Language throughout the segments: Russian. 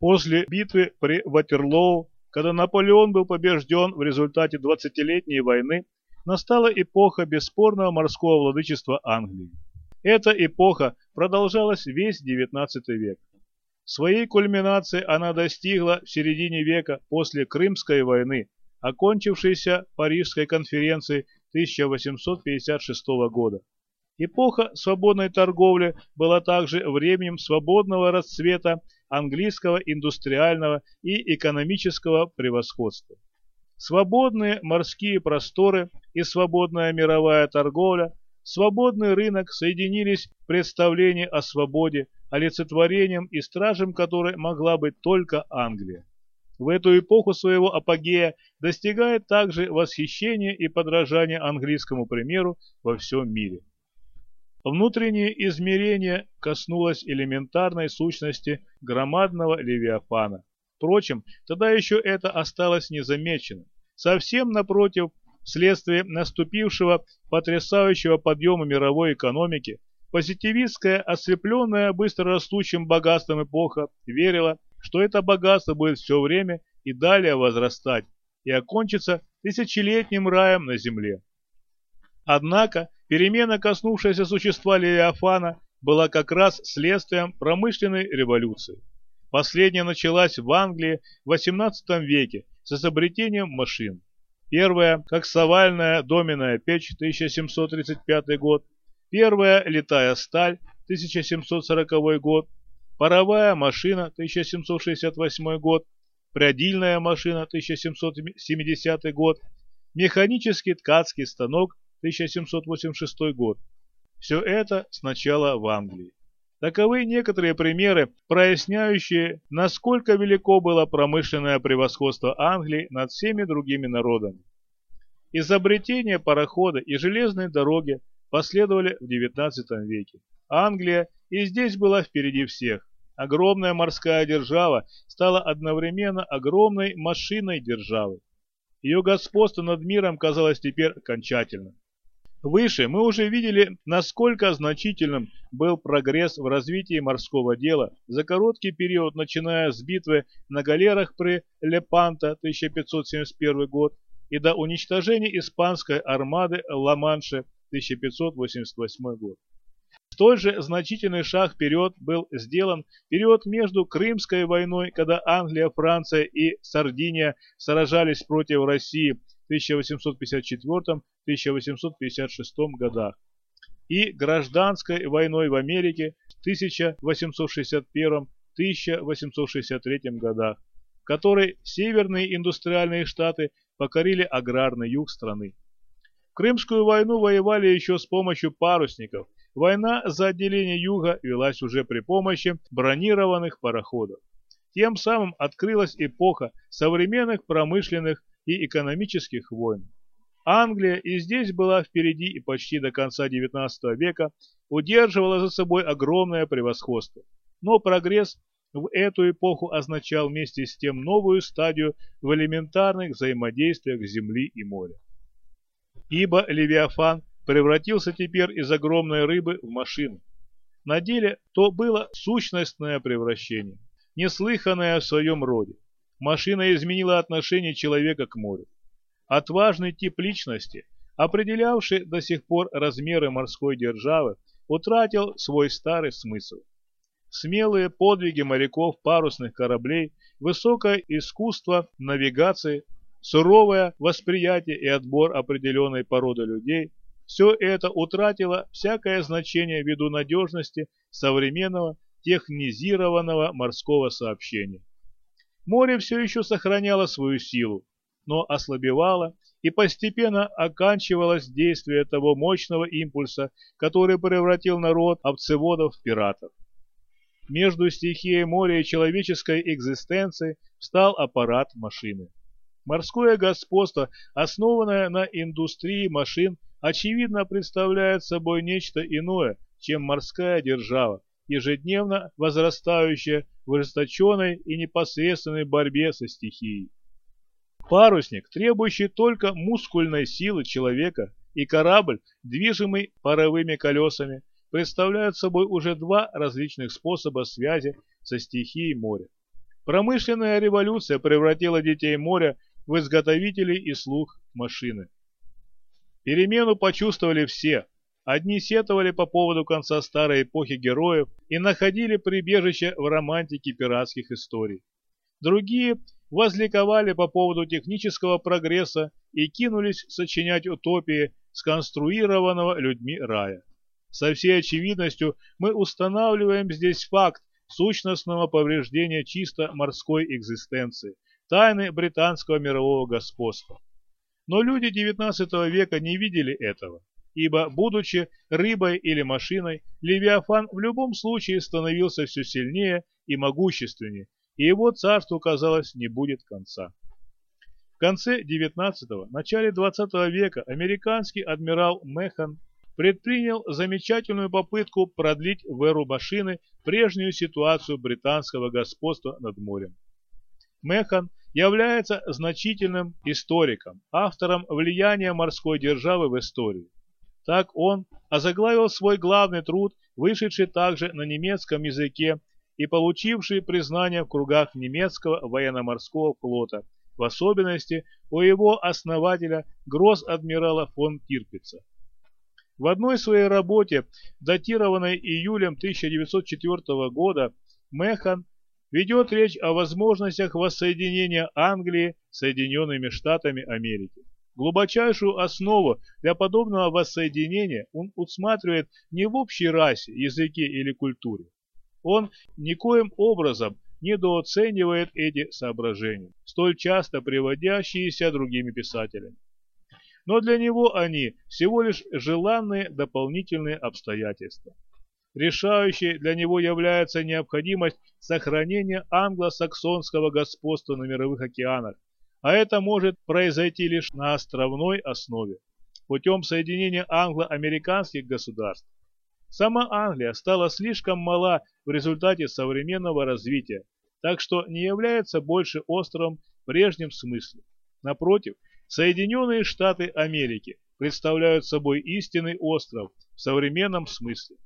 После битвы при Ватерлоу, когда Наполеон был побежден в результате 20-летней войны, настала эпоха бесспорного морского владычества Англии. Эта эпоха продолжалась весь XIX век. Своей кульминации она достигла в середине века после Крымской войны, окончившейся Парижской конференцией 1856 года. Эпоха свободной торговли была также временем свободного расцвета английского индустриального и экономического превосходства. Свободные морские просторы и свободная мировая торговля, свободный рынок соединились в представлении о свободе, олицетворением и стражем которой могла быть только Англия. В эту эпоху своего апогея достигает также восхищение и подражание английскому примеру во всем мире. Внутреннее измерение коснулось элементарной сущности громадного Левиафана. Впрочем, тогда еще это осталось незамеченным. Совсем напротив, вследствие наступившего потрясающего подъема мировой экономики, позитивистская, ослепленная быстрорастущим богатством эпоха, верила, что это богатство будет все время и далее возрастать и окончится тысячелетним раем на земле. Однако перемена, коснувшаяся существа Левиафана, была как раз следствием промышленной революции. Последняя началась в Англии в XVIII веке с изобретением машин. Первая – коксовальная доменная печь 1735 год, первая – летая сталь 1740 год, паровая машина 1768 год, прядильная машина 1770 год, механический ткацкий станок 1786 год. Все это сначала в Англии. Таковы некоторые примеры, проясняющие, насколько велико было промышленное превосходство Англии над всеми другими народами. Изобретение парохода и железной дороги последовали в XIX веке. Англия и здесь была впереди всех. Огромная морская держава стала одновременно огромной машиной державы. Ее господство над миром казалось теперь окончательным. Выше мы уже видели, насколько значительным был прогресс в развитии морского дела за короткий период, начиная с битвы на галерах при Лепанто 1571 год и до уничтожения испанской армады Ла-Манше 1588 год. Столь же значительный шаг вперед был сделан период между Крымской войной, когда Англия, Франция и Сардиния сражались против России 1854-1856 годах и гражданской войной в Америке в 1861-1863 годах, в которой северные индустриальные штаты покорили аграрный юг страны. Крымскую войну воевали еще с помощью парусников. Война за отделение юга велась уже при помощи бронированных пароходов. Тем самым открылась эпоха современных промышленных и экономических войн. Англия и здесь была впереди и почти до конца XIX века удерживала за собой огромное превосходство. Но прогресс в эту эпоху означал вместе с тем новую стадию в элементарных взаимодействиях Земли и моря. Ибо Левиафан превратился теперь из огромной рыбы в машину. На деле то было сущностное превращение, неслыханное в своем роде. Машина изменила отношение человека к морю. Отважный тип личности, определявший до сих пор размеры морской державы, утратил свой старый смысл. Смелые подвиги моряков парусных кораблей, высокое искусство навигации, суровое восприятие и отбор определенной породы людей – все это утратило всякое значение ввиду надежности современного технизированного морского сообщения. Море все еще сохраняло свою силу, но ослабевало и постепенно оканчивалось действие того мощного импульса, который превратил народ овцеводов в пиратов. Между стихией моря и человеческой экзистенцией встал аппарат машины. Морское господство, основанное на индустрии машин, очевидно представляет собой нечто иное, чем морская держава, ежедневно возрастающая в ожесточенной и непосредственной борьбе со стихией. Парусник, требующий только мускульной силы человека, и корабль, движимый паровыми колесами, представляют собой уже два различных способа связи со стихией моря. Промышленная революция превратила детей моря в изготовителей и слух машины. Перемену почувствовали все. Одни сетовали по поводу конца старой эпохи героев и находили прибежище в романтике пиратских историй. Другие возликовали по поводу технического прогресса и кинулись сочинять утопии сконструированного людьми рая. Со всей очевидностью мы устанавливаем здесь факт сущностного повреждения чисто морской экзистенции, тайны британского мирового господства. Но люди XIX века не видели этого, ибо, будучи рыбой или машиной, Левиафан в любом случае становился все сильнее и могущественнее, и его царству, казалось, не будет конца. В конце XIX – начале XX века американский адмирал Механ предпринял замечательную попытку продлить в эру машины прежнюю ситуацию британского господства над морем. Механ является значительным историком, автором влияния морской державы в истории. Так он озаглавил свой главный труд, вышедший также на немецком языке и получивший признание в кругах немецкого военно-морского флота, в особенности у его основателя гросс-адмирала фон Тирпица. В одной своей работе, датированной июлем 1904 года, Механ ведет речь о возможностях воссоединения Англии с Соединенными Штатами Америки. Глубочайшую основу для подобного воссоединения он усматривает не в общей расе, языке или культуре. Он никоим образом недооценивает эти соображения, столь часто приводящиеся другими писателями но для него они всего лишь желанные дополнительные обстоятельства. Решающей для него является необходимость сохранения англосаксонского господства на мировых океанах, а это может произойти лишь на островной основе, путем соединения англо-американских государств. Сама Англия стала слишком мала в результате современного развития, так что не является больше островом в прежнем смысле. Напротив, Соединенные Штаты Америки представляют собой истинный остров в современном смысле.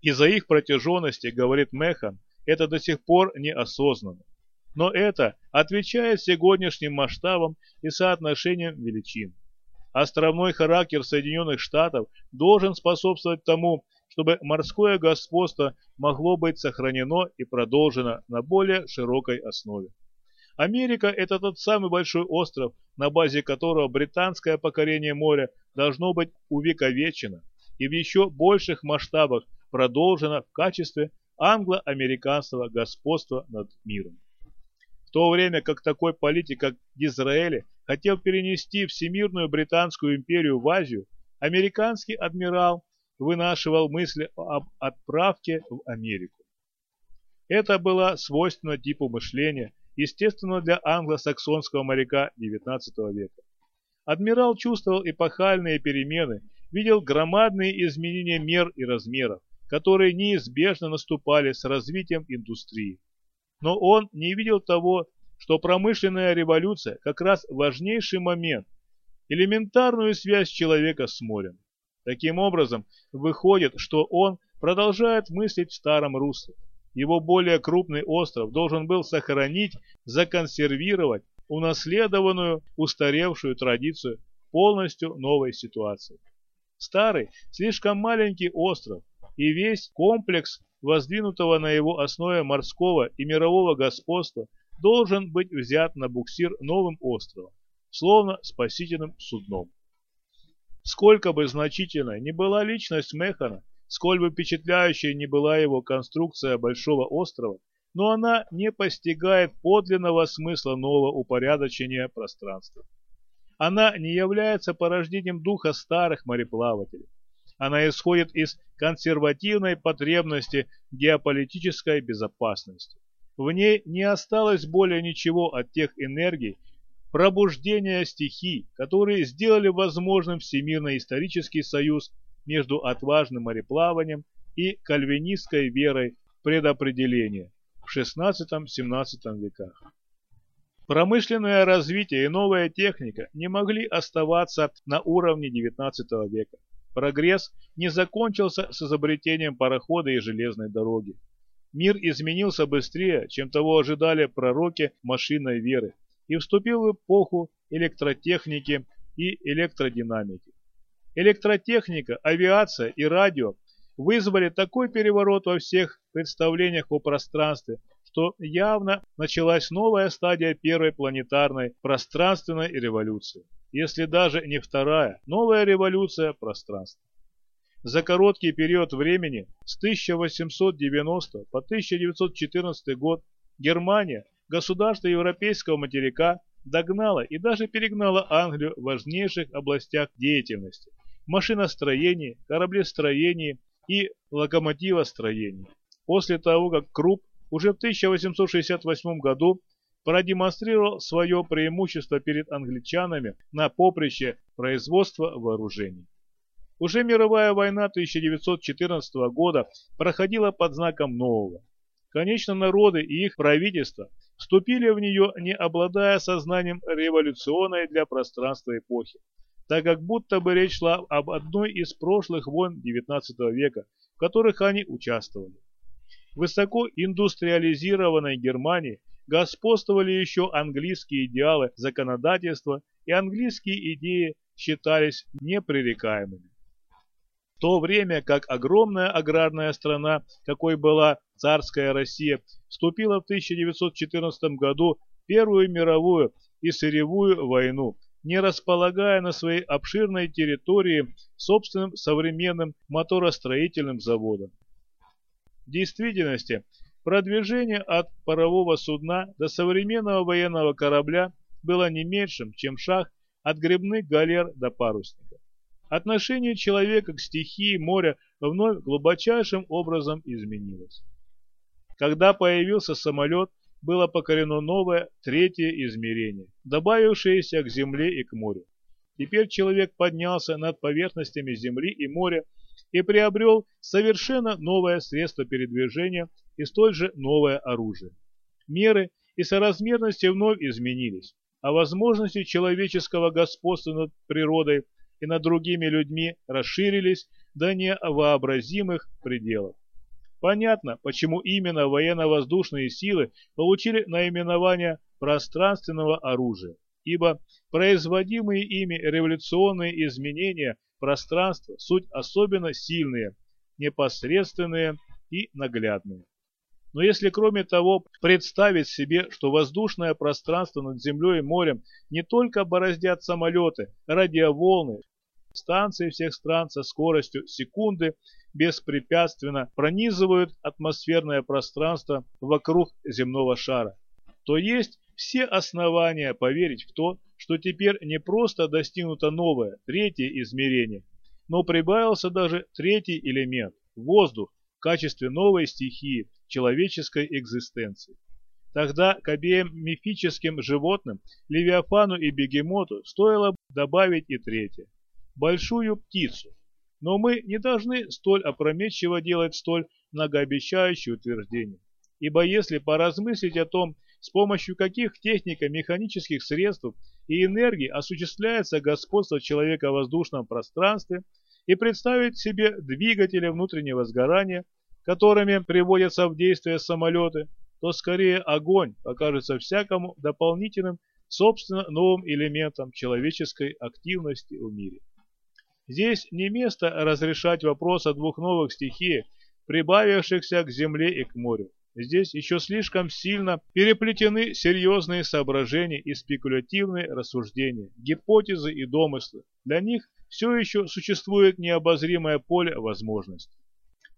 Из-за их протяженности, говорит Механ, это до сих пор неосознанно. Но это отвечает сегодняшним масштабам и соотношениям величин. Островной характер Соединенных Штатов должен способствовать тому, чтобы морское господство могло быть сохранено и продолжено на более широкой основе. Америка – это тот самый большой остров, на базе которого британское покорение моря должно быть увековечено и в еще больших масштабах продолжено в качестве англо-американского господства над миром. В то время как такой политик, как Дизраэли, хотел перенести всемирную британскую империю в Азию, американский адмирал вынашивал мысли об отправке в Америку. Это было свойственно типу мышления – естественно для англосаксонского моряка XIX века. Адмирал чувствовал эпохальные перемены, видел громадные изменения мер и размеров, которые неизбежно наступали с развитием индустрии. Но он не видел того, что промышленная революция как раз важнейший момент, элементарную связь человека с морем. Таким образом, выходит, что он продолжает мыслить в старом русле. Его более крупный остров должен был сохранить, законсервировать унаследованную, устаревшую традицию полностью новой ситуации. Старый, слишком маленький остров и весь комплекс воздвинутого на его основе морского и мирового господства должен быть взят на буксир новым островом, словно спасительным судном. Сколько бы значительной ни была личность Механа, Сколь бы впечатляющей не была его конструкция большого острова, но она не постигает подлинного смысла нового упорядочения пространства. Она не является порождением духа старых мореплавателей. Она исходит из консервативной потребности геополитической безопасности. В ней не осталось более ничего от тех энергий, пробуждения стихий, которые сделали возможным Всемирно-исторический союз между отважным мореплаванием и кальвинистской верой в предопределение в XVI-XVII веках. Промышленное развитие и новая техника не могли оставаться на уровне XIX века. Прогресс не закончился с изобретением парохода и железной дороги. Мир изменился быстрее, чем того ожидали пророки машинной веры, и вступил в эпоху электротехники и электродинамики. Электротехника, авиация и радио вызвали такой переворот во всех представлениях о пространстве, что явно началась новая стадия первой планетарной пространственной революции, если даже не вторая, новая революция пространства. За короткий период времени с 1890 по 1914 год Германия, государство европейского материка, догнала и даже перегнала Англию в важнейших областях деятельности – машиностроении, кораблестроении и локомотивостроении. После того, как Круп уже в 1868 году продемонстрировал свое преимущество перед англичанами на поприще производства вооружений. Уже мировая война 1914 года проходила под знаком нового. Конечно, народы и их правительства вступили в нее, не обладая сознанием революционной для пространства эпохи, так как будто бы речь шла об одной из прошлых войн XIX века, в которых они участвовали. В высоко индустриализированной Германии господствовали еще английские идеалы законодательства, и английские идеи считались непререкаемыми. В то время как огромная аграрная страна, какой была царская Россия, вступила в 1914 году в Первую мировую и сырьевую войну, не располагая на своей обширной территории собственным современным моторостроительным заводом. В действительности, продвижение от парового судна до современного военного корабля было не меньшим, чем шаг от грибных галер до парусника. Отношение человека к стихии моря вновь глубочайшим образом изменилось. Когда появился самолет, было покорено новое, третье измерение, добавившееся к земле и к морю. Теперь человек поднялся над поверхностями земли и моря и приобрел совершенно новое средство передвижения и столь же новое оружие. Меры и соразмерности вновь изменились, а возможности человеческого господства над природой и над другими людьми расширились до невообразимых пределов. Понятно, почему именно военно-воздушные силы получили наименование пространственного оружия, ибо производимые ими революционные изменения пространства суть особенно сильные, непосредственные и наглядные. Но если кроме того представить себе, что воздушное пространство над землей и морем не только бороздят самолеты, радиоволны, станции всех стран со скоростью секунды беспрепятственно пронизывают атмосферное пространство вокруг земного шара, то есть все основания поверить в то, что теперь не просто достигнуто новое, третье измерение, но прибавился даже третий элемент – воздух качестве новой стихии человеческой экзистенции. Тогда к обеим мифическим животным, Левиафану и Бегемоту, стоило добавить и третье – большую птицу – но мы не должны столь опрометчиво делать столь многообещающие утверждения. Ибо если поразмыслить о том, с помощью каких технико-механических средств и энергий осуществляется господство человека в воздушном пространстве, и представить себе двигатели внутреннего сгорания, которыми приводятся в действие самолеты, то скорее огонь покажется всякому дополнительным, собственно, новым элементом человеческой активности в мире. Здесь не место разрешать вопрос о двух новых стихиях, прибавившихся к земле и к морю. Здесь еще слишком сильно переплетены серьезные соображения и спекулятивные рассуждения, гипотезы и домыслы. Для них все еще существует необозримое поле возможностей.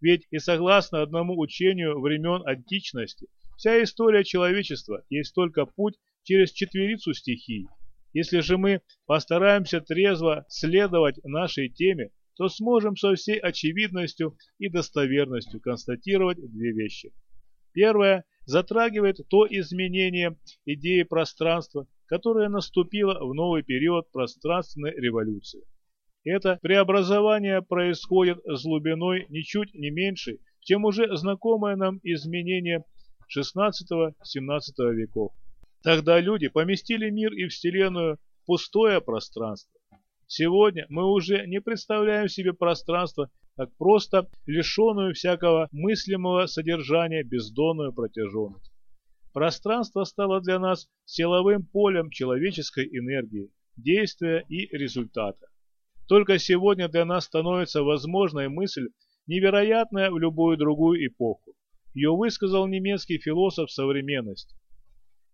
Ведь и согласно одному учению времен античности, вся история человечества есть только путь через четверицу стихий, если же мы постараемся трезво следовать нашей теме, то сможем со всей очевидностью и достоверностью констатировать две вещи. Первое затрагивает то изменение идеи пространства, которое наступило в новый период пространственной революции. Это преобразование происходит с глубиной ничуть не меньшей, чем уже знакомое нам изменение XVI-XVII веков. Тогда люди поместили мир и Вселенную в пустое пространство. Сегодня мы уже не представляем себе пространство как просто лишенную всякого мыслимого содержания бездонную протяженность. Пространство стало для нас силовым полем человеческой энергии, действия и результата. Только сегодня для нас становится возможной мысль, невероятная в любую другую эпоху. Ее высказал немецкий философ современности.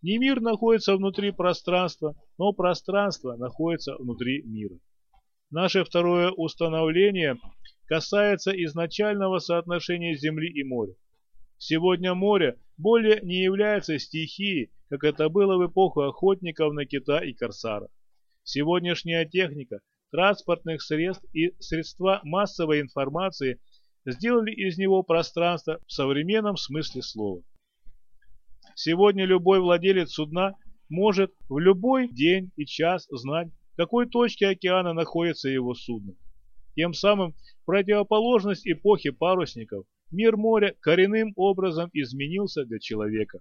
Не мир находится внутри пространства, но пространство находится внутри мира. Наше второе установление касается изначального соотношения Земли и моря. Сегодня море более не является стихией, как это было в эпоху охотников на кита и корсара. Сегодняшняя техника транспортных средств и средства массовой информации сделали из него пространство в современном смысле слова. Сегодня любой владелец судна может в любой день и час знать, в какой точке океана находится его судно. Тем самым противоположность эпохи парусников мир моря коренным образом изменился для человека.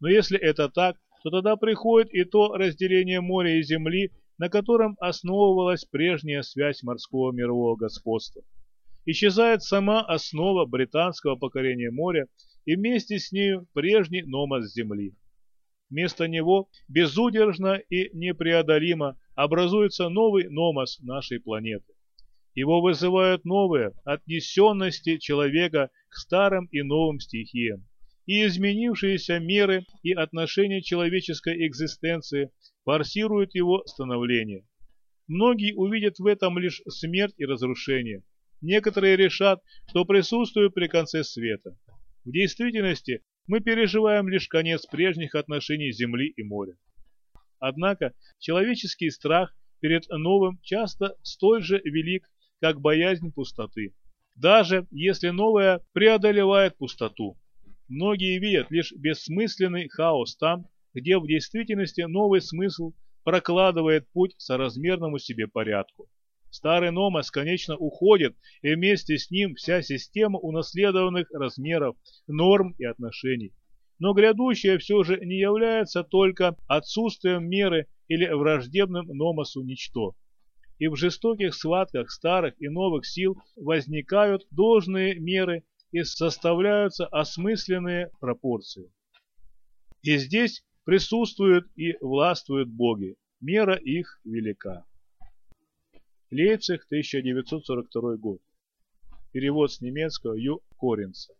Но если это так, то тогда приходит и то разделение моря и земли, на котором основывалась прежняя связь морского мирового господства. Исчезает сама основа британского покорения моря и вместе с нею прежний номос земли. Вместо него безудержно и непреодолимо образуется новый номос нашей планеты. Его вызывают новые отнесенности человека к старым и новым стихиям, и изменившиеся меры и отношения человеческой экзистенции форсируют его становление. Многие увидят в этом лишь смерть и разрушение. Некоторые решат, что присутствуют при конце света. В действительности мы переживаем лишь конец прежних отношений земли и моря. Однако человеческий страх перед новым часто столь же велик, как боязнь пустоты. Даже если новое преодолевает пустоту. Многие видят лишь бессмысленный хаос там, где в действительности новый смысл прокладывает путь соразмерному себе порядку. Старый номос, конечно, уходит, и вместе с ним вся система унаследованных размеров, норм и отношений. Но грядущее все же не является только отсутствием меры или враждебным номосу ничто. И в жестоких схватках старых и новых сил возникают должные меры и составляются осмысленные пропорции. И здесь присутствуют и властвуют боги, мера их велика. Лейпциг, 1942 год. Перевод с немецкого Ю. Коринца.